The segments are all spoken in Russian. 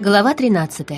Глава 13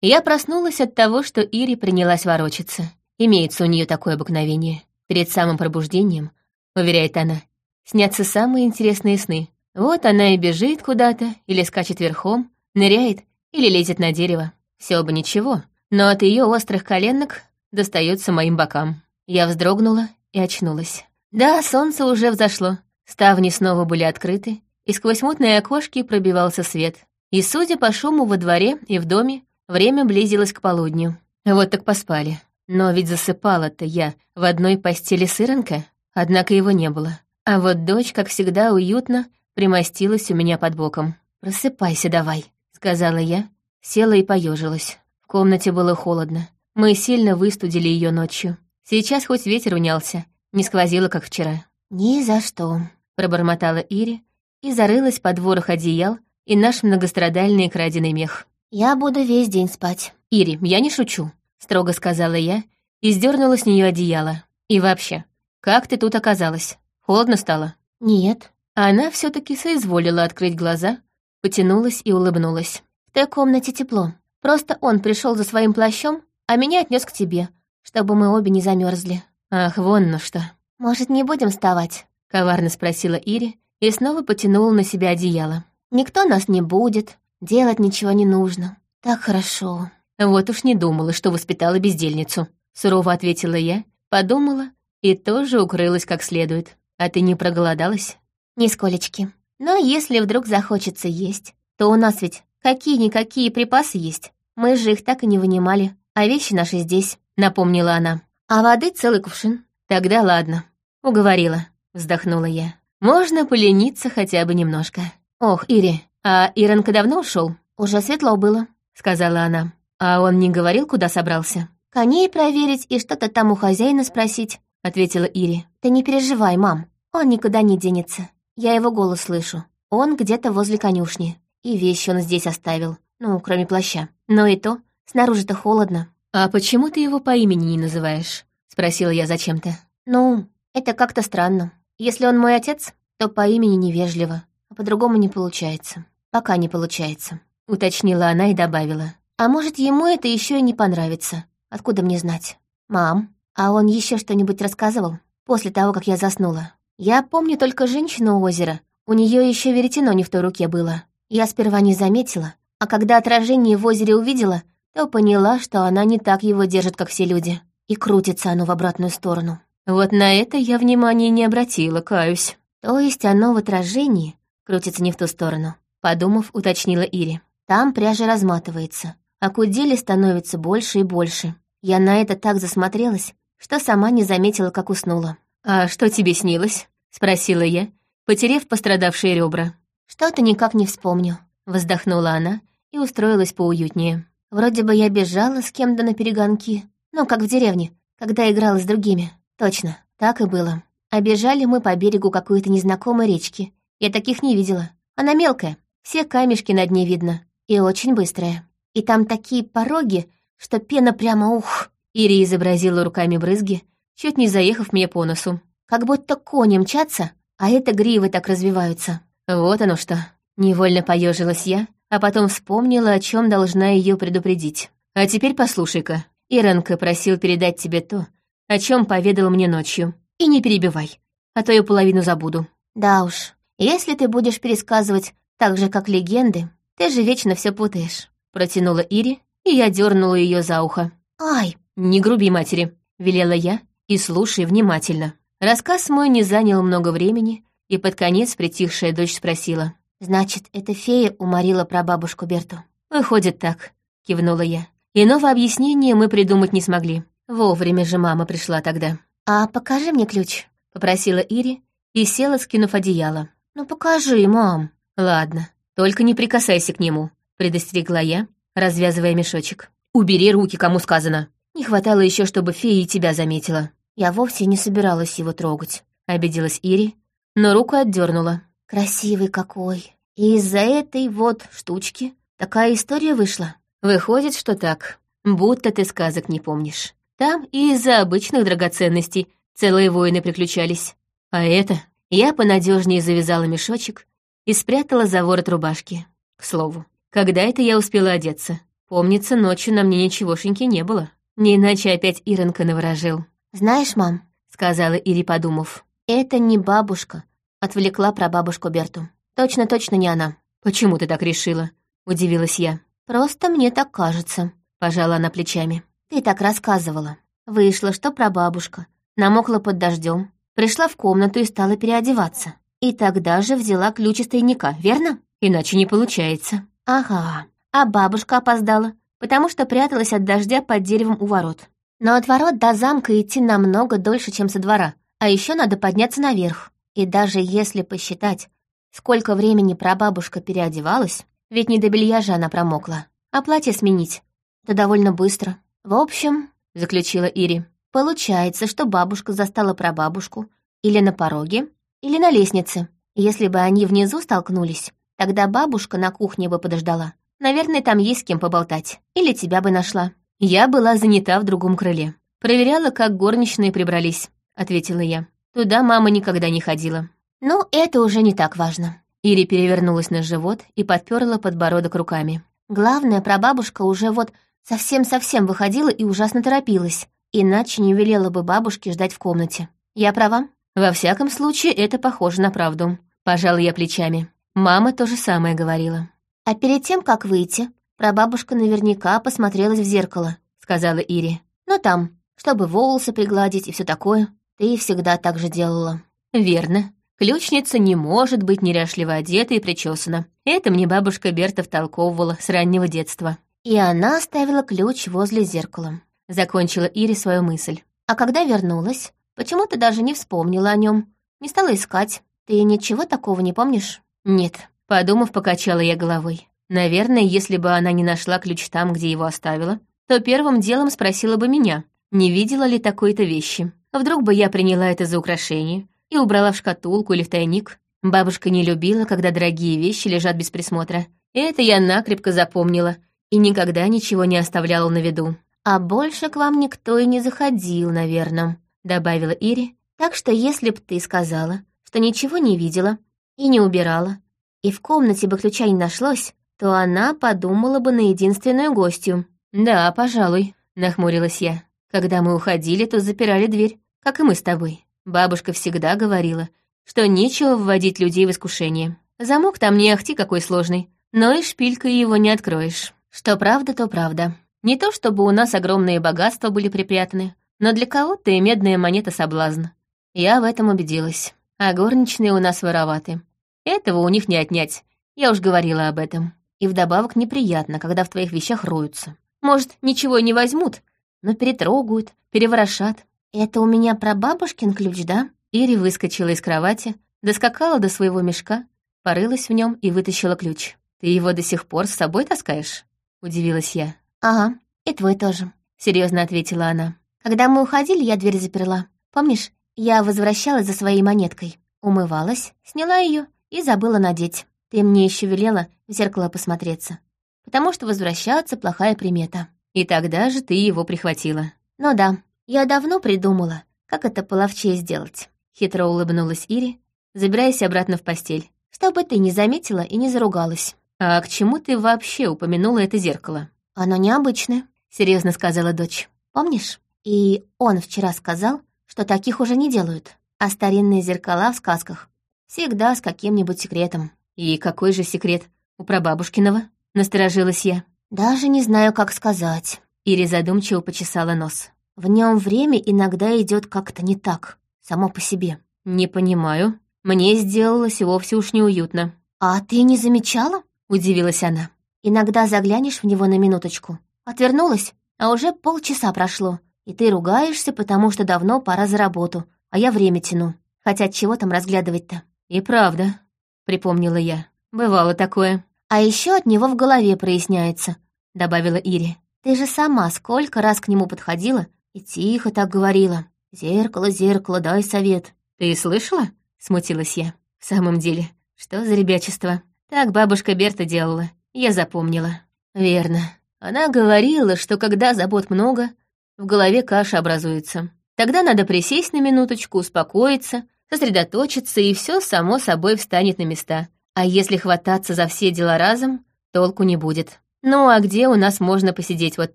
Я проснулась от того, что Ири принялась ворочаться. Имеется у нее такое обыкновение. Перед самым пробуждением, уверяет она, снятся самые интересные сны. Вот она и бежит куда-то, или скачет верхом, ныряет или лезет на дерево. Все бы ничего, но от ее острых коленок достается моим бокам. Я вздрогнула и очнулась. Да, солнце уже взошло. Ставни снова были открыты, и сквозь мутные окошки пробивался свет. И, судя по шуму во дворе и в доме, время близилось к полудню. Вот так поспали. Но ведь засыпала-то я в одной постели с Иронко, однако его не было. А вот дочь, как всегда, уютно примостилась у меня под боком. «Просыпайся давай», — сказала я, села и поежилась. В комнате было холодно. Мы сильно выстудили ее ночью. Сейчас хоть ветер унялся, не сквозило, как вчера. «Ни за что», — пробормотала Ири, и зарылась под ворох одеял и наш многострадальный краденый мех. «Я буду весь день спать». «Ири, я не шучу», — строго сказала я и сдернула с нее одеяло. «И вообще, как ты тут оказалась? Холодно стало?» «Нет». Она все таки соизволила открыть глаза, потянулась и улыбнулась. «В той комнате тепло. Просто он пришел за своим плащом, а меня отнес к тебе, чтобы мы обе не замерзли. «Ах, вон ну что». «Может, не будем вставать?» — коварно спросила Ири, и снова потянула на себя одеяло. «Никто нас не будет, делать ничего не нужно. Так хорошо». «Вот уж не думала, что воспитала бездельницу», — сурово ответила я, подумала и тоже укрылась как следует. «А ты не проголодалась?» «Нисколечки. Но если вдруг захочется есть, то у нас ведь какие-никакие припасы есть. Мы же их так и не вынимали, а вещи наши здесь», — напомнила она. «А воды целый кувшин». «Тогда ладно», — уговорила, — вздохнула я. Можно полениться хотя бы немножко. Ох, Ири, а Иронка давно ушел? Уже светло было, сказала она. А он не говорил, куда собрался? Коней проверить и что-то там у хозяина спросить, ответила Ири. Ты не переживай, мам, он никуда не денется. Я его голос слышу. Он где-то возле конюшни. И вещи он здесь оставил. Ну, кроме плаща. Но и то, снаружи-то холодно. «А почему ты его по имени не называешь?» — спросила я зачем-то. «Ну, это как-то странно. Если он мой отец, то по имени невежливо, а по-другому не получается. Пока не получается», — уточнила она и добавила. «А может, ему это еще и не понравится? Откуда мне знать? Мам, а он еще что-нибудь рассказывал? После того, как я заснула. Я помню только женщину у озера. У нее еще веретено не в той руке было. Я сперва не заметила, а когда отражение в озере увидела, то поняла, что она не так его держит, как все люди. И крутится оно в обратную сторону. Вот на это я внимания не обратила, каюсь. То есть оно в отражении крутится не в ту сторону, подумав, уточнила Ири. Там пряжа разматывается, а кудели становится больше и больше. Я на это так засмотрелась, что сама не заметила, как уснула. «А что тебе снилось?» — спросила я, потерев пострадавшие ребра. «Что-то никак не вспомню», — вздохнула она и устроилась поуютнее. Вроде бы я бежала с кем-то на перегонки, ну, как в деревне, когда играла с другими. Точно, так и было. Обежали мы по берегу какой-то незнакомой речки. Я таких не видела. Она мелкая, все камешки на дне видно. И очень быстрая. И там такие пороги, что пена прямо ух. Ири изобразила руками брызги, чуть не заехав мне по носу. Как будто кони мчатся, а это гривы так развиваются. Вот оно что. Невольно поежилась я, а потом вспомнила, о чем должна ее предупредить. А теперь послушай-ка. Иронка просил передать тебе то, о чем поведал мне ночью. И не перебивай, а то я половину забуду. Да уж, если ты будешь пересказывать так же, как легенды, ты же вечно все путаешь. Протянула Ири, и я дернула ее за ухо. Ай, не груби матери, велела я, и слушай внимательно. Рассказ мой не занял много времени, и под конец притихшая дочь спросила. «Значит, эта фея уморила прабабушку Берту?» «Выходит так», — кивнула я. Иного объяснения мы придумать не смогли. Вовремя же мама пришла тогда. «А покажи мне ключ», — попросила Ири и села, скинув одеяло. «Ну покажи, мам». «Ладно, только не прикасайся к нему», — предостерегла я, развязывая мешочек. «Убери руки, кому сказано». Не хватало еще, чтобы фея тебя заметила. Я вовсе не собиралась его трогать, — обиделась Ири, но руку отдернула. «Красивый какой! И из-за этой вот штучки такая история вышла. Выходит, что так, будто ты сказок не помнишь. Там и из-за обычных драгоценностей целые войны приключались. А это я понадежнее завязала мешочек и спрятала за ворот рубашки. К слову, когда это я успела одеться? Помнится, ночью на мне ничегошеньки не было. Не иначе опять Иронка наворожил. «Знаешь, мам», — сказала Ири, подумав, «это не бабушка», — отвлекла про бабушку Берту. «Точно-точно не она». «Почему ты так решила?» — удивилась я. «Просто мне так кажется», — пожала она плечами. «Ты так рассказывала. Вышло, что прабабушка. Намокла под дождем, пришла в комнату и стала переодеваться. И тогда же взяла ключ из тайника, верно? Иначе не получается». «Ага. А бабушка опоздала, потому что пряталась от дождя под деревом у ворот. Но от ворот до замка идти намного дольше, чем со двора. А еще надо подняться наверх. И даже если посчитать, сколько времени прабабушка переодевалась, ведь не до белья же она промокла, а платье сменить, то довольно быстро. В общем, — заключила Ири, — получается, что бабушка застала прабабушку или на пороге, или на лестнице. Если бы они внизу столкнулись, тогда бабушка на кухне бы подождала. Наверное, там есть с кем поболтать. Или тебя бы нашла. Я была занята в другом крыле. Проверяла, как горничные прибрались, ответила я. Туда мама никогда не ходила. Ну, это уже не так важно. Ири перевернулась на живот и подперла подбородок руками. Главное, прабабушка уже вот совсем-совсем выходила и ужасно торопилась. Иначе не велела бы бабушке ждать в комнате. Я права? Во всяком случае, это похоже на правду. Пожала я плечами. Мама то же самое говорила. А перед тем, как выйти, прабабушка наверняка посмотрелась в зеркало, сказала Ири. Ну там, чтобы волосы пригладить и все такое. Ты всегда так же делала. Верно. Ключница не может быть неряшливо одета и причесана. Это мне бабушка Берта втолковывала с раннего детства. И она оставила ключ возле зеркала. Закончила Ири свою мысль. А когда вернулась, почему ты даже не вспомнила о нем? Не стала искать. Ты ничего такого не помнишь? Нет. Подумав, покачала я головой. Наверное, если бы она не нашла ключ там, где его оставила, то первым делом спросила бы меня, не видела ли такой-то вещи. Вдруг бы я приняла это за украшение и убрала в шкатулку или в тайник. Бабушка не любила, когда дорогие вещи лежат без присмотра. Это я накрепко запомнила и никогда ничего не оставляла на виду. «А больше к вам никто и не заходил, наверное», — добавила Ири. «Так что если б ты сказала, что ничего не видела и не убирала, и в комнате бы ключа не нашлось, то она подумала бы на единственную гостью. «Да, пожалуй», — нахмурилась я. «Когда мы уходили, то запирали дверь, как и мы с тобой. Бабушка всегда говорила, что нечего вводить людей в искушение. Замок там не ахти какой сложный, но и шпилькой его не откроешь. Что правда, то правда. Не то чтобы у нас огромные богатства были припрятаны, но для кого-то и медная монета соблазн. Я в этом убедилась. А горничные у нас вороваты. Этого у них не отнять. Я уж говорила об этом. И вдобавок неприятно, когда в твоих вещах роются. Может, ничего и не возьмут, но перетрогают, переворошат. Это у меня про бабушкин ключ, да? Ири выскочила из кровати, доскакала до своего мешка, порылась в нем и вытащила ключ. «Ты его до сих пор с собой таскаешь?» — удивилась я. «Ага, и твой тоже», — серьезно ответила она. «Когда мы уходили, я дверь заперла. Помнишь, я возвращалась за своей монеткой, умывалась, сняла ее и забыла надеть. Ты мне еще велела в зеркало посмотреться, потому что возвращаться плохая примета. И тогда же ты его прихватила. Ну да, я давно придумала, как это половчее сделать. Хитро улыбнулась Ири, забираясь обратно в постель, чтобы ты не заметила и не заругалась. А к чему ты вообще упомянула это зеркало? Оно необычное, серьезно сказала дочь. Помнишь? И он вчера сказал, что таких уже не делают, а старинные зеркала в сказках Всегда с каким-нибудь секретом. И какой же секрет у прабабушкиного? Насторожилась я. Даже не знаю, как сказать. Ири задумчиво почесала нос. В нем время иногда идет как-то не так, само по себе. Не понимаю. Мне сделалось вовсе уж неуютно. А ты не замечала? Удивилась она. Иногда заглянешь в него на минуточку. Отвернулась, а уже полчаса прошло, и ты ругаешься, потому что давно пора за работу, а я время тяну. Хотя чего там разглядывать-то? «И правда», — припомнила я. «Бывало такое». «А еще от него в голове проясняется», — добавила Ири. «Ты же сама сколько раз к нему подходила и тихо так говорила. Зеркало, зеркало, дай совет». «Ты слышала?» — смутилась я. «В самом деле, что за ребячество? Так бабушка Берта делала, я запомнила». «Верно. Она говорила, что когда забот много, в голове каша образуется. Тогда надо присесть на минуточку, успокоиться, сосредоточиться, и все само собой встанет на места. А если хвататься за все дела разом, толку не будет. Ну а где у нас можно посидеть вот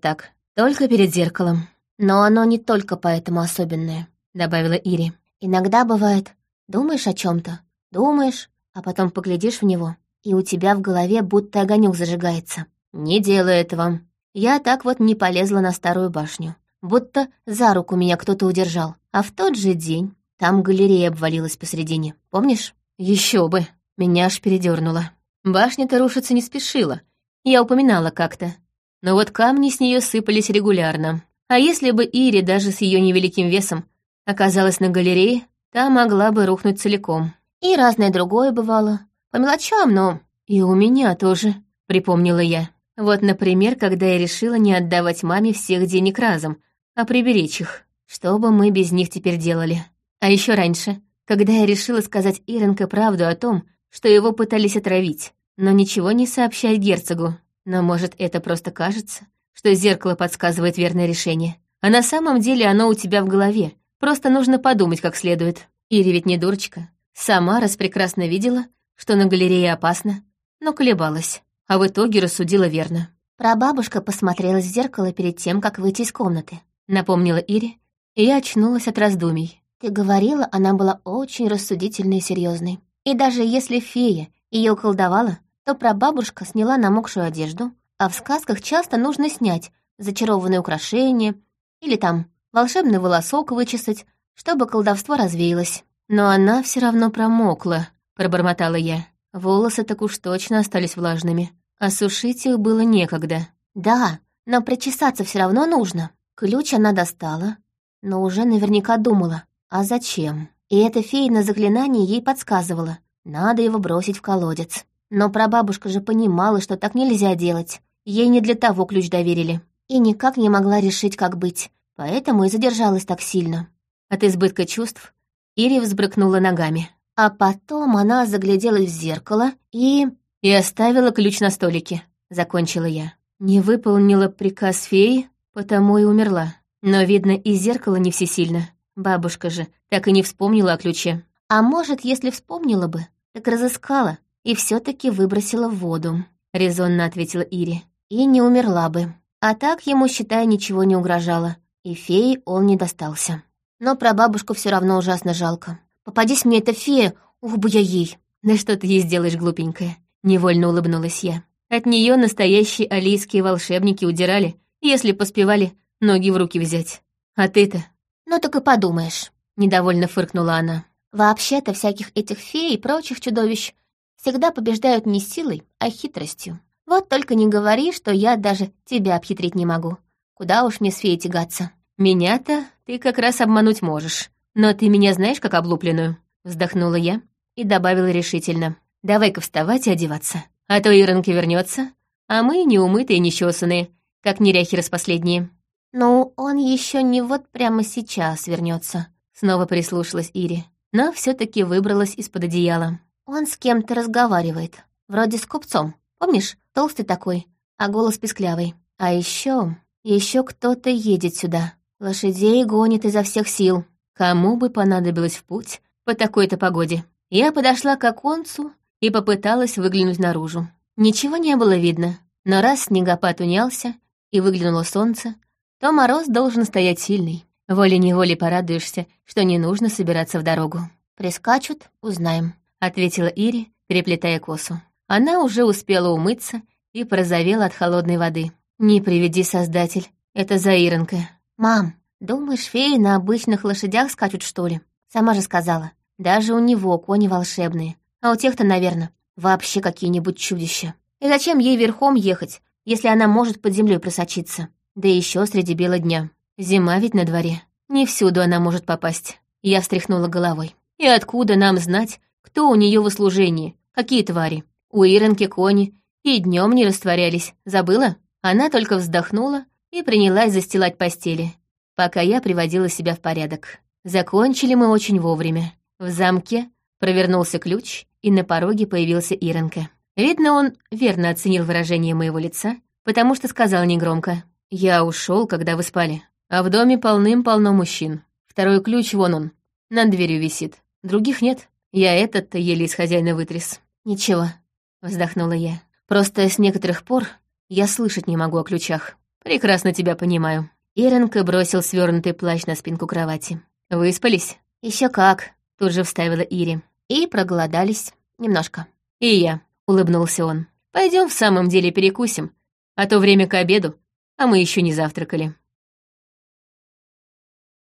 так? Только перед зеркалом. Но оно не только поэтому особенное, добавила Ири. Иногда бывает, думаешь о чем-то, думаешь, а потом поглядишь в него, и у тебя в голове будто огонек зажигается. Не делай этого. Я так вот не полезла на старую башню. Будто за руку меня кто-то удержал. А в тот же день там галерея обвалилась посредине. Помнишь? Еще бы. Меня аж передернуло. Башня-то рушиться не спешила. Я упоминала как-то. Но вот камни с нее сыпались регулярно. А если бы Ири даже с ее невеликим весом оказалась на галерее, та могла бы рухнуть целиком. И разное другое бывало. По мелочам, но... И у меня тоже, припомнила я. Вот, например, когда я решила не отдавать маме всех денег разом, а приберечь их. Что бы мы без них теперь делали? А еще раньше, когда я решила сказать Иренке правду о том, что его пытались отравить, но ничего не сообщать герцогу. Но, может, это просто кажется? что зеркало подсказывает верное решение. А на самом деле оно у тебя в голове. Просто нужно подумать как следует. Ири ведь не дурочка. Сама раз прекрасно видела, что на галерее опасно, но колебалась. А в итоге рассудила верно. Прабабушка посмотрела в зеркало перед тем, как выйти из комнаты. Напомнила Ире, и я очнулась от раздумий. Ты говорила, она была очень рассудительной и серьезной. И даже если фея ее колдовала, то прабабушка сняла намокшую одежду, а в сказках часто нужно снять зачарованное украшение или там волшебный волосок вычесать, чтобы колдовство развеялось. Но она все равно промокла, пробормотала я. Волосы так уж точно остались влажными, а сушить их было некогда. Да, но причесаться все равно нужно. Ключ она достала, но уже наверняка думала, а зачем? И эта фея на заклинание ей подсказывала. Надо его бросить в колодец. Но прабабушка же понимала, что так нельзя делать. Ей не для того ключ доверили. И никак не могла решить, как быть. Поэтому и задержалась так сильно. От избытка чувств Ири взбрыкнула ногами. А потом она загляделась в зеркало и... И оставила ключ на столике. Закончила я. Не выполнила приказ феи, потому и умерла. Но, видно, и зеркало не всесильно. Бабушка же так и не вспомнила о ключе. А может, если вспомнила бы, так разыскала и все таки выбросила в воду. Резонно ответила Ири и не умерла бы. А так ему, считай, ничего не угрожало, и феи он не достался. Но про бабушку все равно ужасно жалко. Попадись мне эта фея, ух бы я ей. Да что ты ей сделаешь, глупенькая? Невольно улыбнулась я. От нее настоящие алийские волшебники удирали, если поспевали ноги в руки взять. А ты-то? Ну так и подумаешь. Недовольно фыркнула она. Вообще-то всяких этих фей и прочих чудовищ всегда побеждают не силой, а хитростью. Вот только не говори, что я даже тебя обхитрить не могу. Куда уж мне с феей тягаться? Меня-то ты как раз обмануть можешь. Но ты меня знаешь как облупленную?» Вздохнула я и добавила решительно. «Давай-ка вставать и одеваться. А то Иронки вернется, а мы неумытые, нечесанные, как неряхи распоследние». «Ну, он еще не вот прямо сейчас вернется. снова прислушалась Ири, но все таки выбралась из-под одеяла. «Он с кем-то разговаривает, вроде с купцом. Помнишь, толстый такой, а голос писклявый. А еще, еще кто-то едет сюда. Лошадей гонит изо всех сил. Кому бы понадобилось в путь по такой-то погоде? Я подошла к оконцу и попыталась выглянуть наружу. Ничего не было видно, но раз снегопад унялся и выглянуло солнце, то мороз должен стоять сильный. Волей-неволей порадуешься, что не нужно собираться в дорогу. «Прискачут, узнаем», — ответила Ири, переплетая косу. Она уже успела умыться и порозовела от холодной воды. «Не приведи, Создатель, это Заиронка». «Мам, думаешь, феи на обычных лошадях скачут, что ли?» Сама же сказала. Даже у него кони волшебные. А у тех-то, наверное, вообще какие-нибудь чудища. И зачем ей верхом ехать, если она может под землей просочиться? Да еще среди бела дня. Зима ведь на дворе. Не всюду она может попасть. Я встряхнула головой. И откуда нам знать, кто у нее в услужении? Какие твари? У Иронки кони и днем не растворялись. Забыла? Она только вздохнула и принялась застилать постели, пока я приводила себя в порядок. Закончили мы очень вовремя. В замке провернулся ключ, и на пороге появился Иронка. Видно, он верно оценил выражение моего лица, потому что сказал негромко. «Я ушел, когда вы спали, а в доме полным-полно мужчин. Второй ключ вон он, над дверью висит. Других нет. Я этот-то еле из хозяина вытряс». «Ничего, — вздохнула я. Просто с некоторых пор я слышать не могу о ключах. Прекрасно тебя понимаю». Иренка бросил свернутый плащ на спинку кровати. «Выспались?» Еще как», — тут же вставила Ири. «И проголодались. Немножко». «И я», — улыбнулся он. Пойдем в самом деле перекусим, а то время к обеду, а мы еще не завтракали».